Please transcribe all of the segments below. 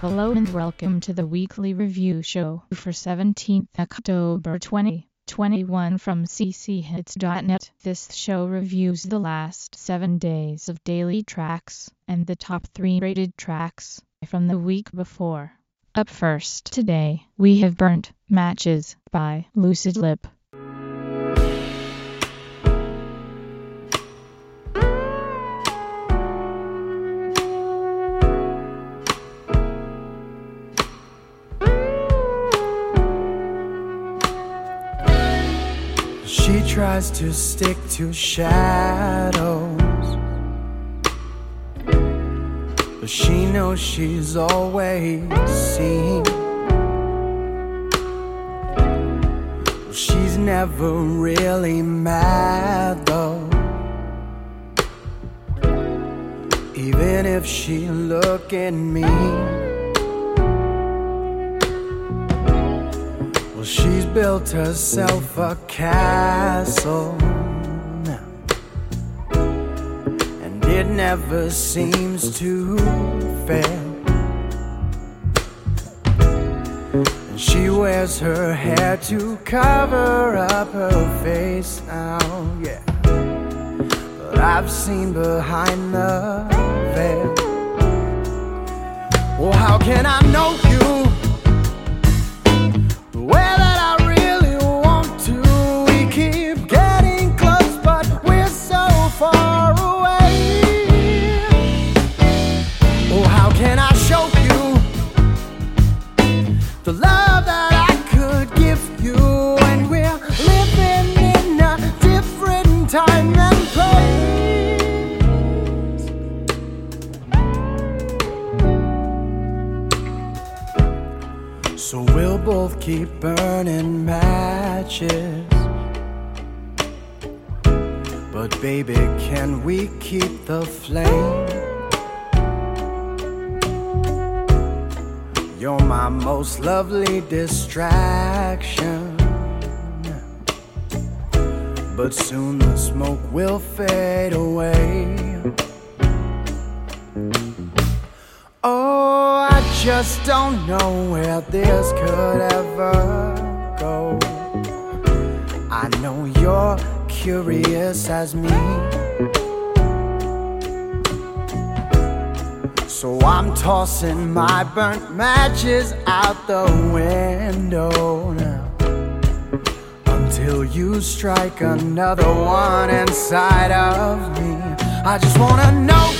Hello and welcome to the weekly review show for 17th October 2021 from cchits.net. This show reviews the last 7 days of daily tracks and the top 3 rated tracks from the week before. Up first today, we have Burnt Matches by Lucid Lip. Tries to stick to shadows. But she knows she's always seen. She's never really mad though. Even if she look at mean. Well, she's built herself a castle now, and it never seems to fail. And she wears her hair to cover up her face now, yeah. But I've seen behind the veil. Well, how can I know you? Keep burning matches. But baby, can we keep the flame? You're my most lovely distraction. But soon the smoke will fade away. Oh, just don't know where this could ever go. I know you're curious as me. So I'm tossing my burnt matches out the window now. Until you strike another one inside of me. I just wanna know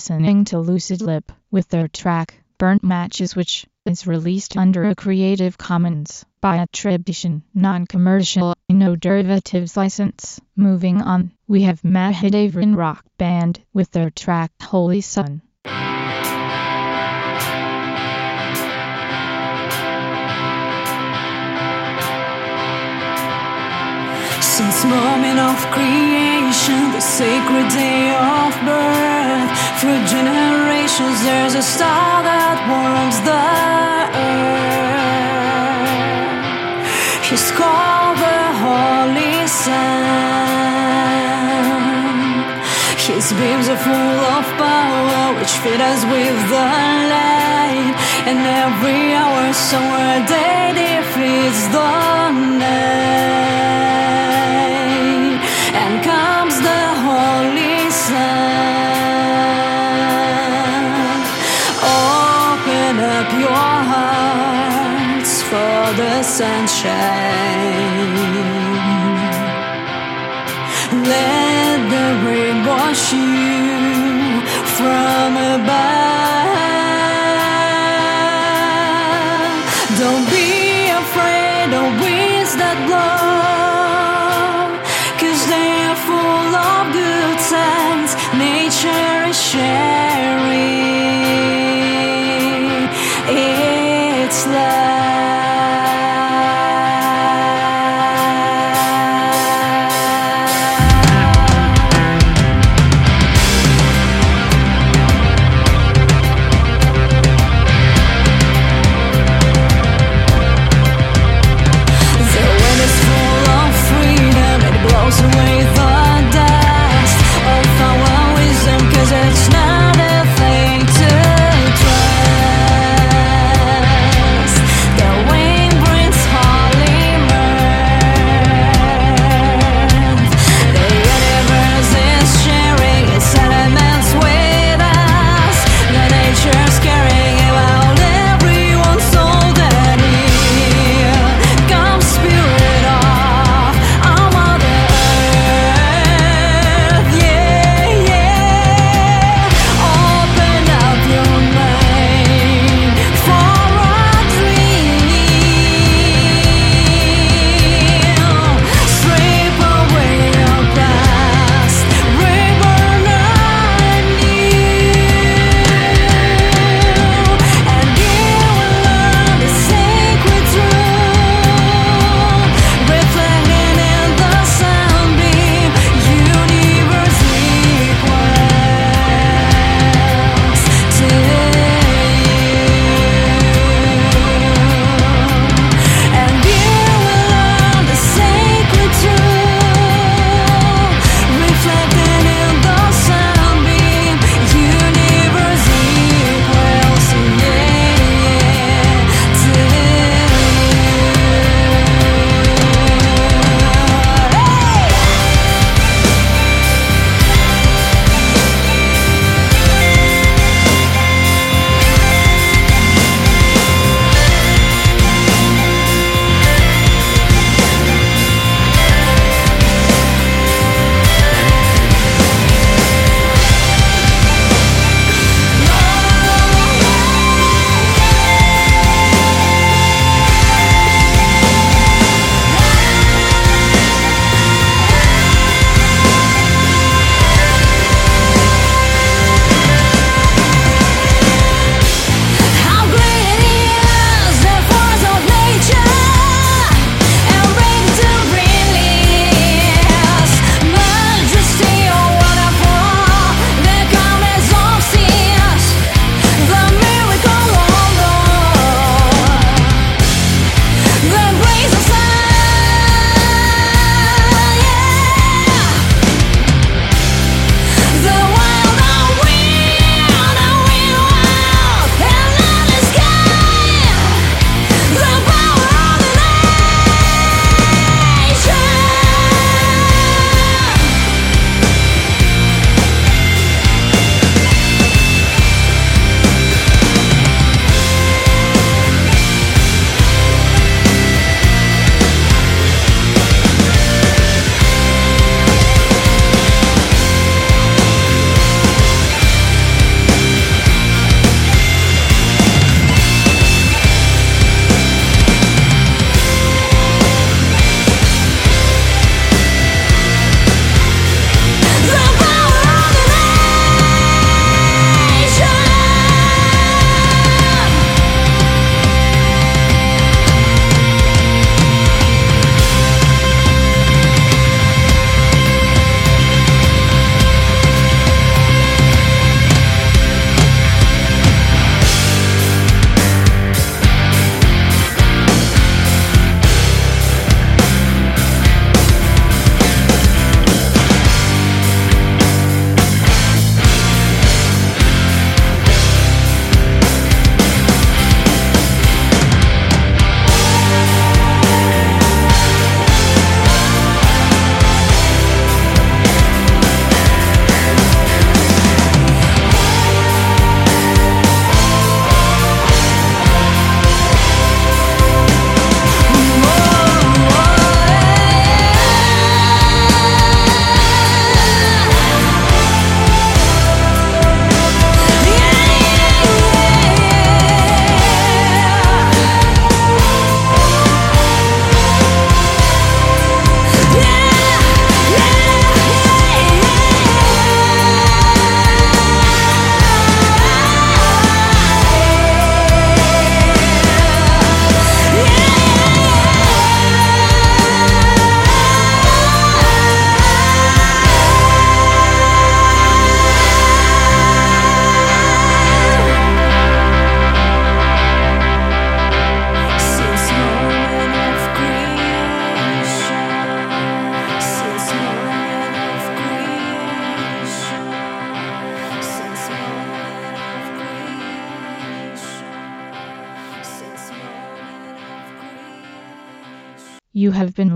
listening to Lucid Lip with their track Burnt Matches which is released under a Creative Commons by attribution, non-commercial, no derivatives license. Moving on, we have Mahadevran Rock Band with their track Holy Sun. Since moment of creation, the sacred day of birth, through generations, there's a star that warms the earth. He's called the Holy Sun. His beams are full of power, which feed us with the light. And every hour, somewhere, day defeats the night. Sunshine. Let the rain wash you from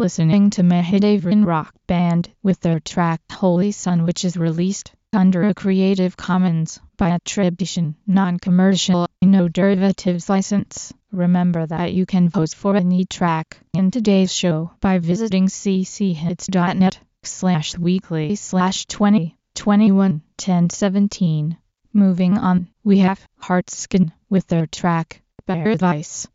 listening to Mahadevran Rock Band with their track Holy Sun which is released under a Creative Commons by attribution, non-commercial, no derivatives license. Remember that you can vote for any track in today's show by visiting cchits.net slash weekly slash 20 21 10 17. Moving on, we have Heartskin with their track Paradise.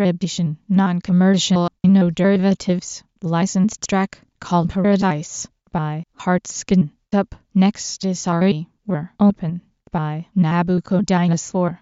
attribution, non-commercial, no derivatives, licensed track called Paradise by Heartskin. Up next is RE, We're Open by Nabucco Dinosaur.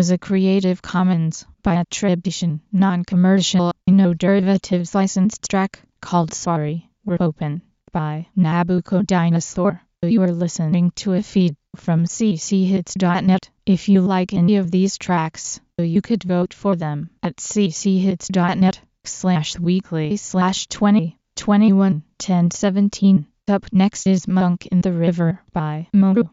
was a Creative Commons by attribution, non-commercial, no derivatives licensed track called Sorry, We're Open by Nabucco Dinosaur. You are listening to a feed from cchits.net. If you like any of these tracks, you could vote for them at cchits.net slash weekly slash 20 21 10 17. Up next is Monk in the River by Moru.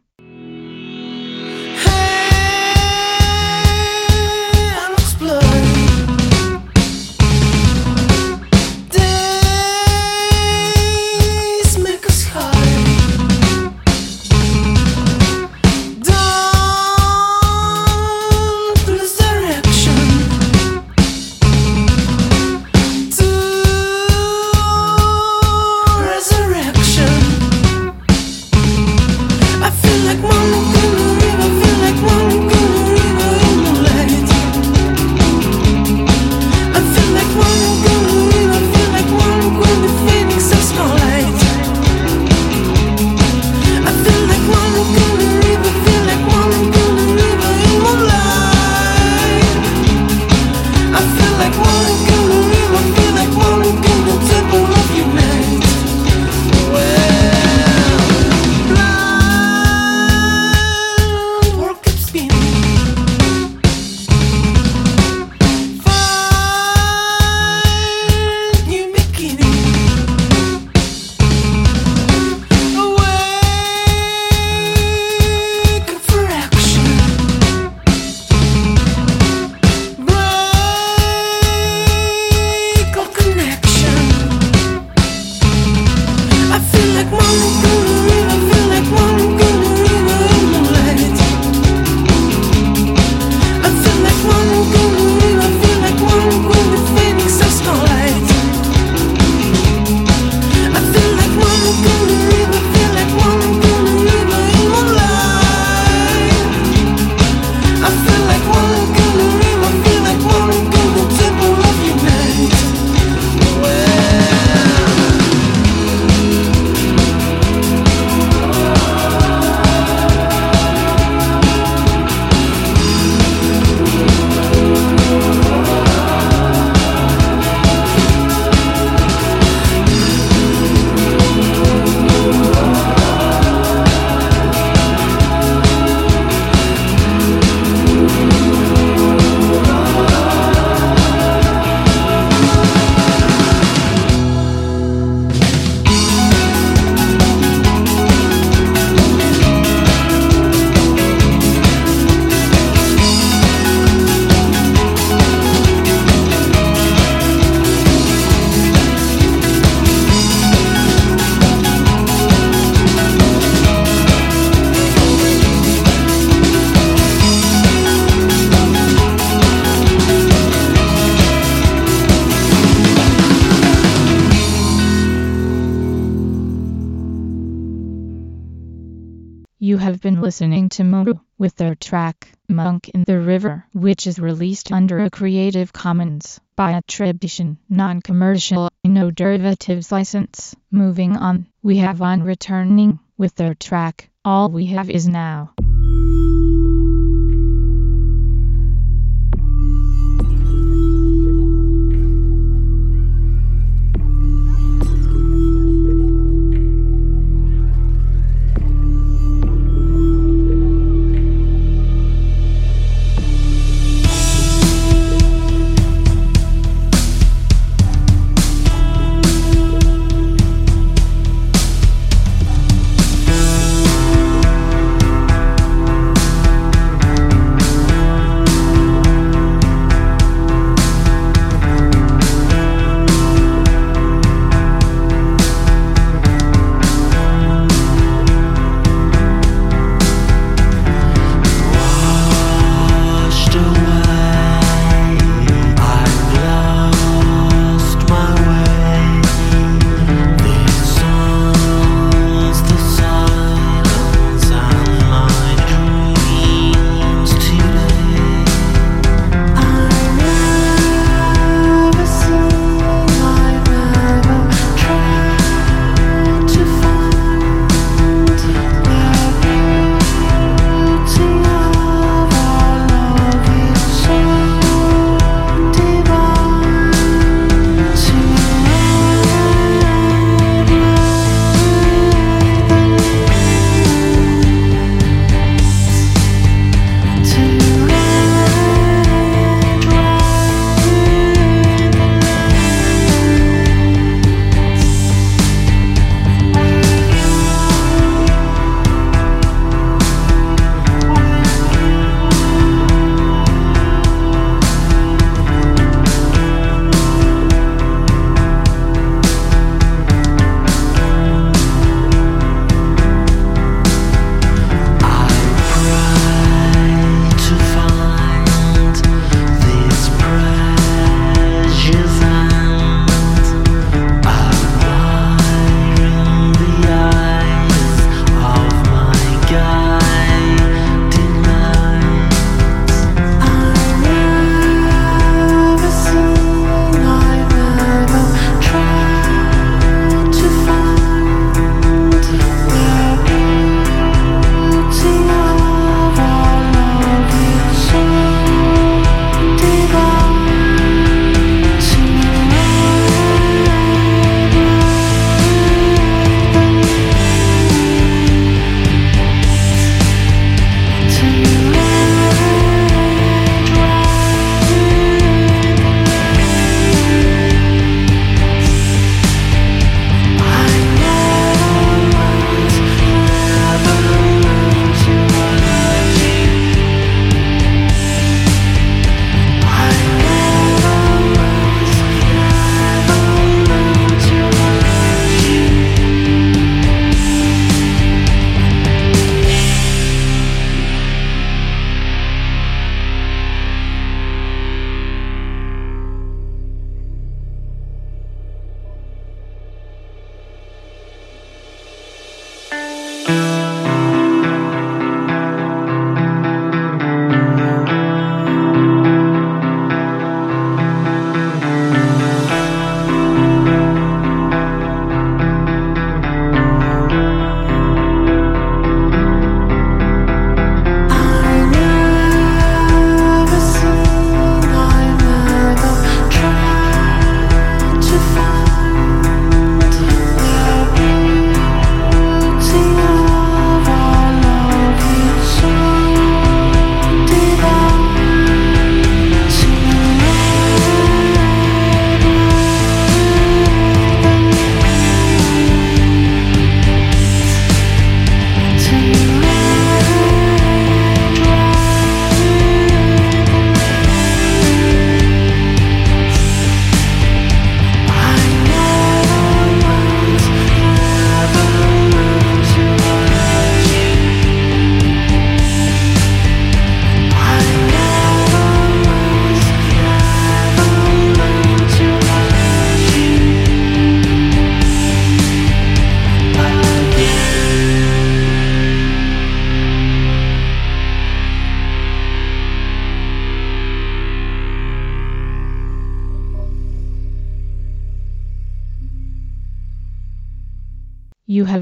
Listening to Moru with their track Monk in the River, which is released under a Creative Commons by attribution, non-commercial, no derivatives license. Moving on, we have on returning with their track All We Have Is Now.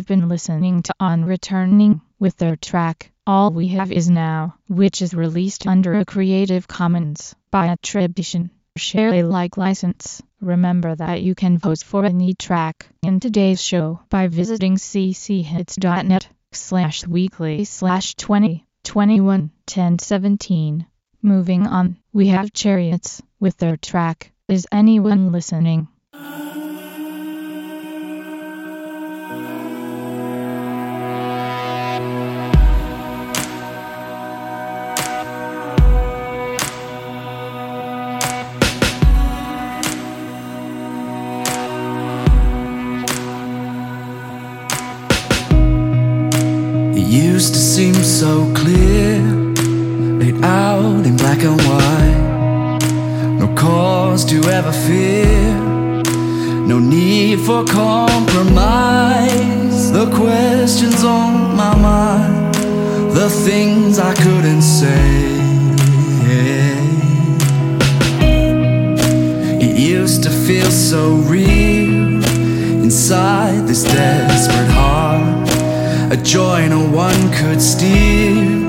You have been listening to On Returning with their track All We Have Is Now, which is released under a Creative Commons by attribution. Share Alike license. Remember that you can vote for any track in today's show by visiting cchits.net slash weekly slash 20 21 10 17. Moving on, we have Chariots with their track Is Anyone Listening? Black and white. No cause to ever fear, no need for compromise. The questions on my mind, the things I couldn't say. It used to feel so real inside this desperate heart. A joy no one could steal,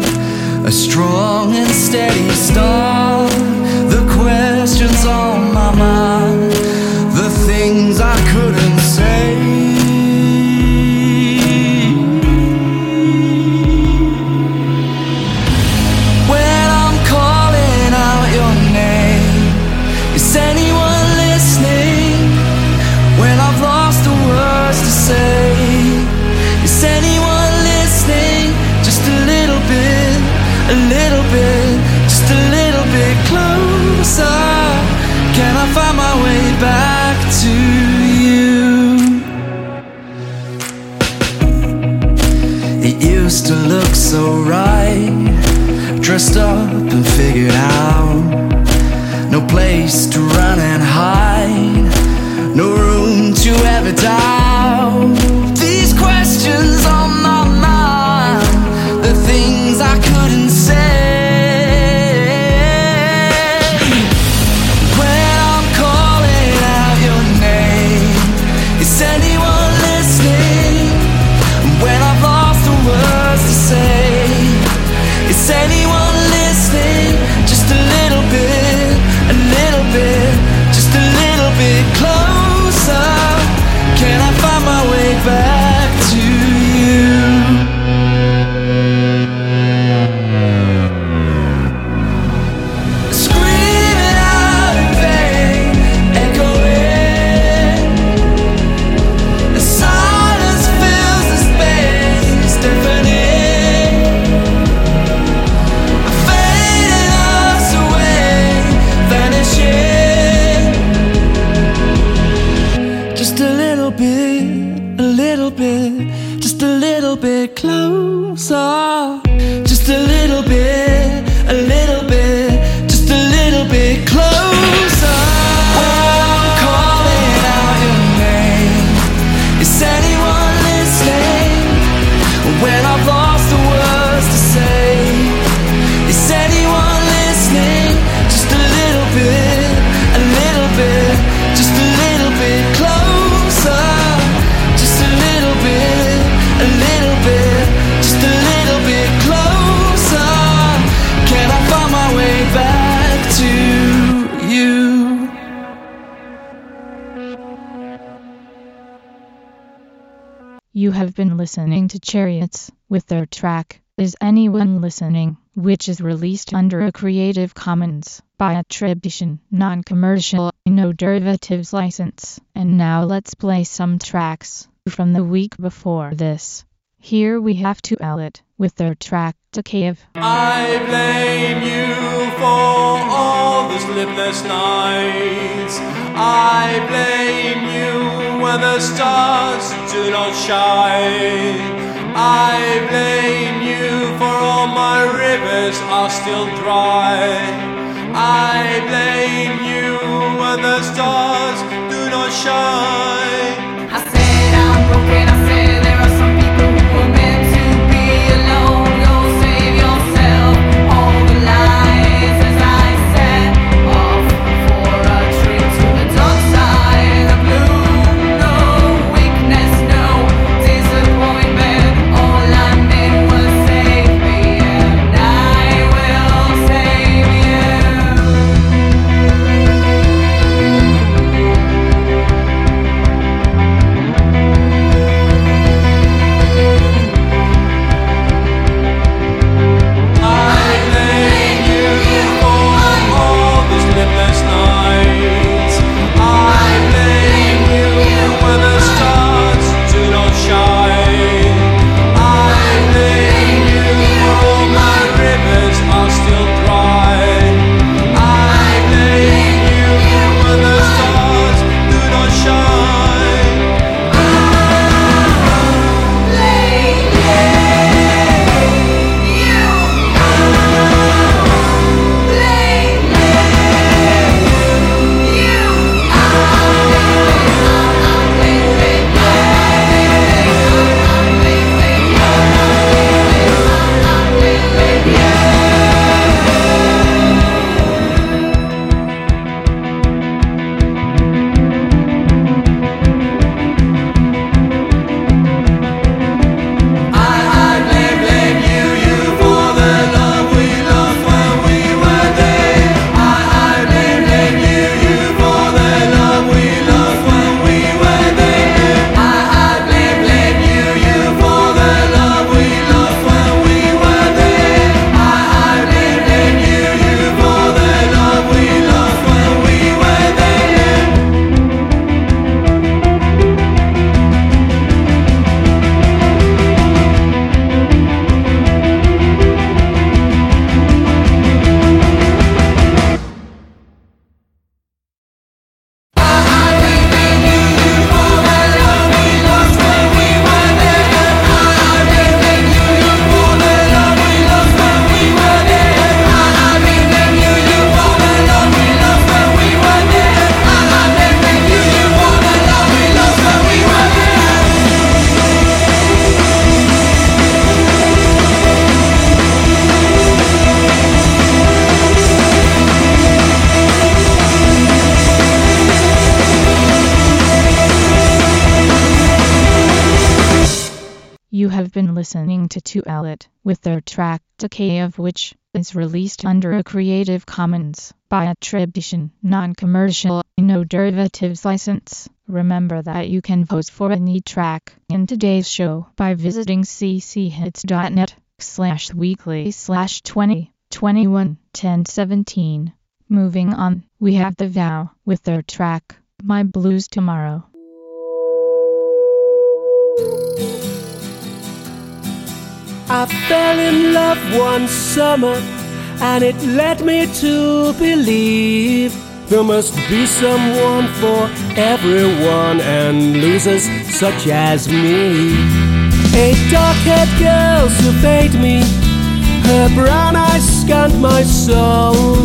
a strong and steady start. The questions on my mind, the things I so right, dressed up and figured out. No place to run You have been listening to Chariots with their track Is Anyone Listening, which is released under a Creative Commons by attribution, non-commercial, no derivatives license. And now let's play some tracks from the week before this. Here we have to Elliot with their track to Cave. I blame you for all the sleepless nights. I blame you when the stars do not shine. I blame you for all my rivers are still dry. I blame you when the stars do not shine. To It with their track Decay of which is released under a Creative Commons by attribution, non-commercial, no derivatives license. Remember that you can vote for any track in today's show by visiting cchits.net slash weekly slash 20 21 10 17. Moving on, we have The Vow with their track My Blues Tomorrow. I fell in love one summer, and it led me to believe there must be someone for everyone, and losers such as me. A dark haired girl surveyed me, her brown eyes scanned my soul.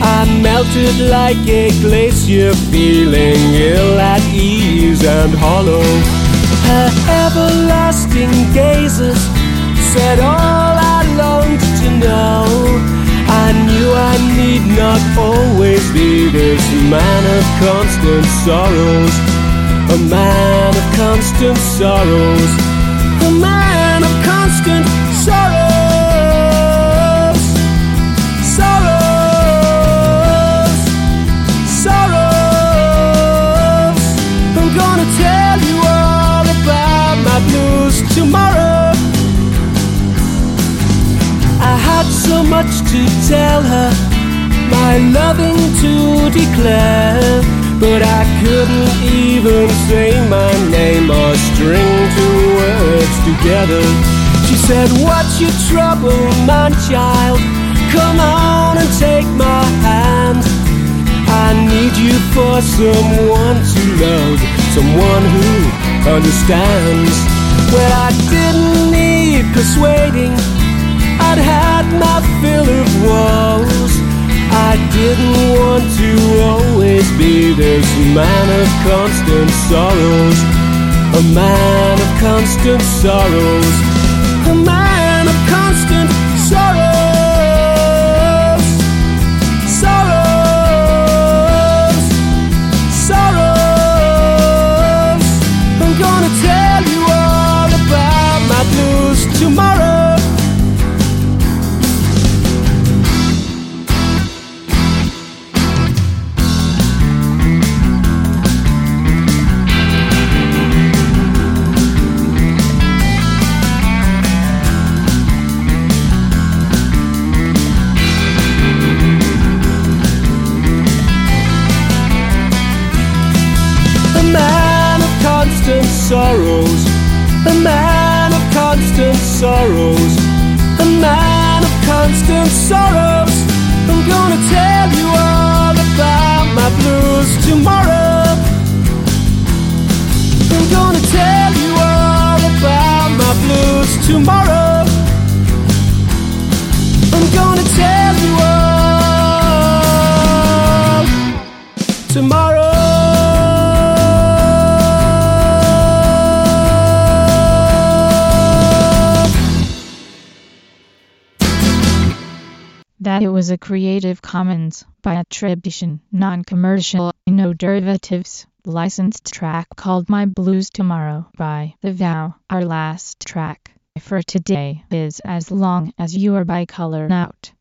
I melted like a glacier, feeling ill at ease and hollow. Her everlasting gazes said all I longed to know. I knew I need not always be this man of constant sorrows. A man of constant sorrows. A man much to tell her, my loving to declare. But I couldn't even say my name or string two words together. She said, What's your trouble, my child? Come on and take my hand. I need you for someone to love, someone who understands. Well, I didn't didn't want to always be this man of constant sorrows. A man of constant sorrows. A man of constant sorrows. Was a Creative Commons by attribution, non-commercial, no derivatives, licensed track called My Blues Tomorrow by The Vow. Our last track for today is As Long As You Are by Color Out.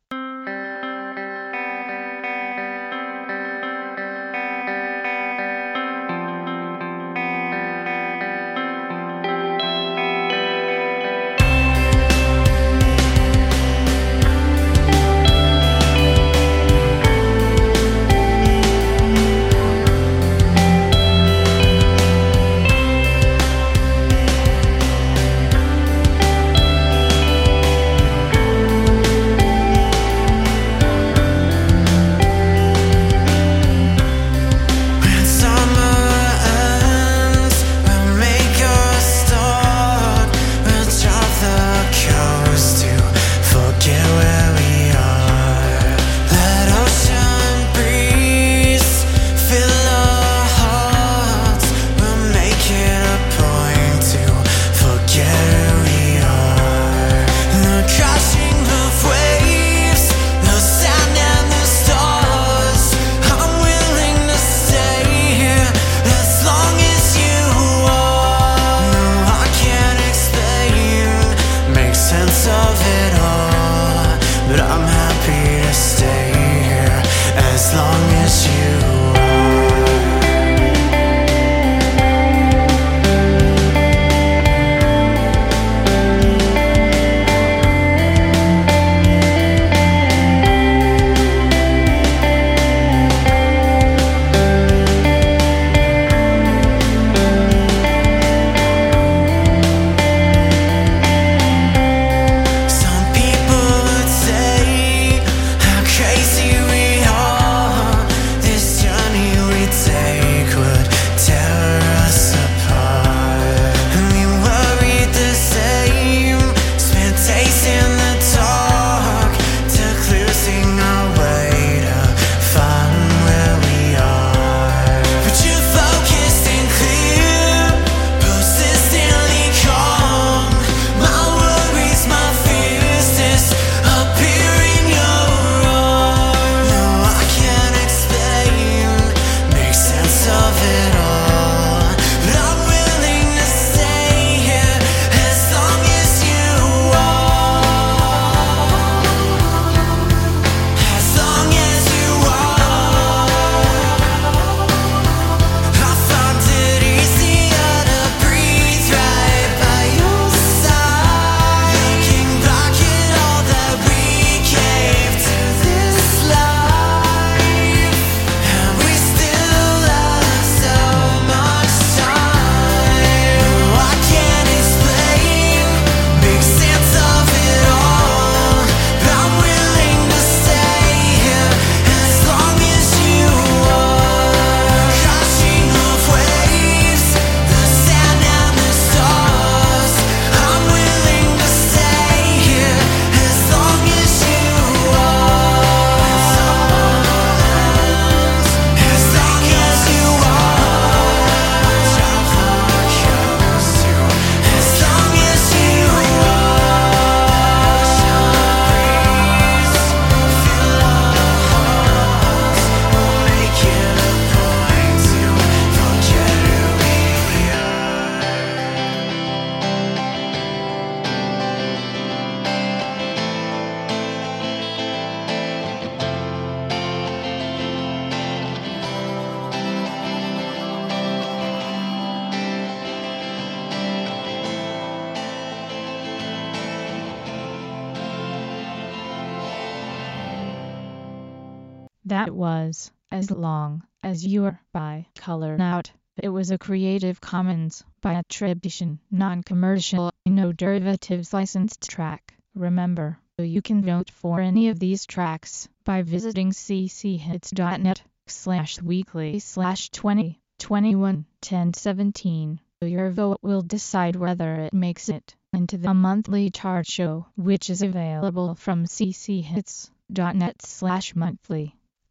That was As Long as You're by Color Out. It was a Creative Commons by attribution, non-commercial, no derivatives licensed track. Remember, you can vote for any of these tracks by visiting cchits.net slash weekly slash 20 21 10 17. Your vote will decide whether it makes it into the monthly chart show, which is available from cchits.net slash monthly.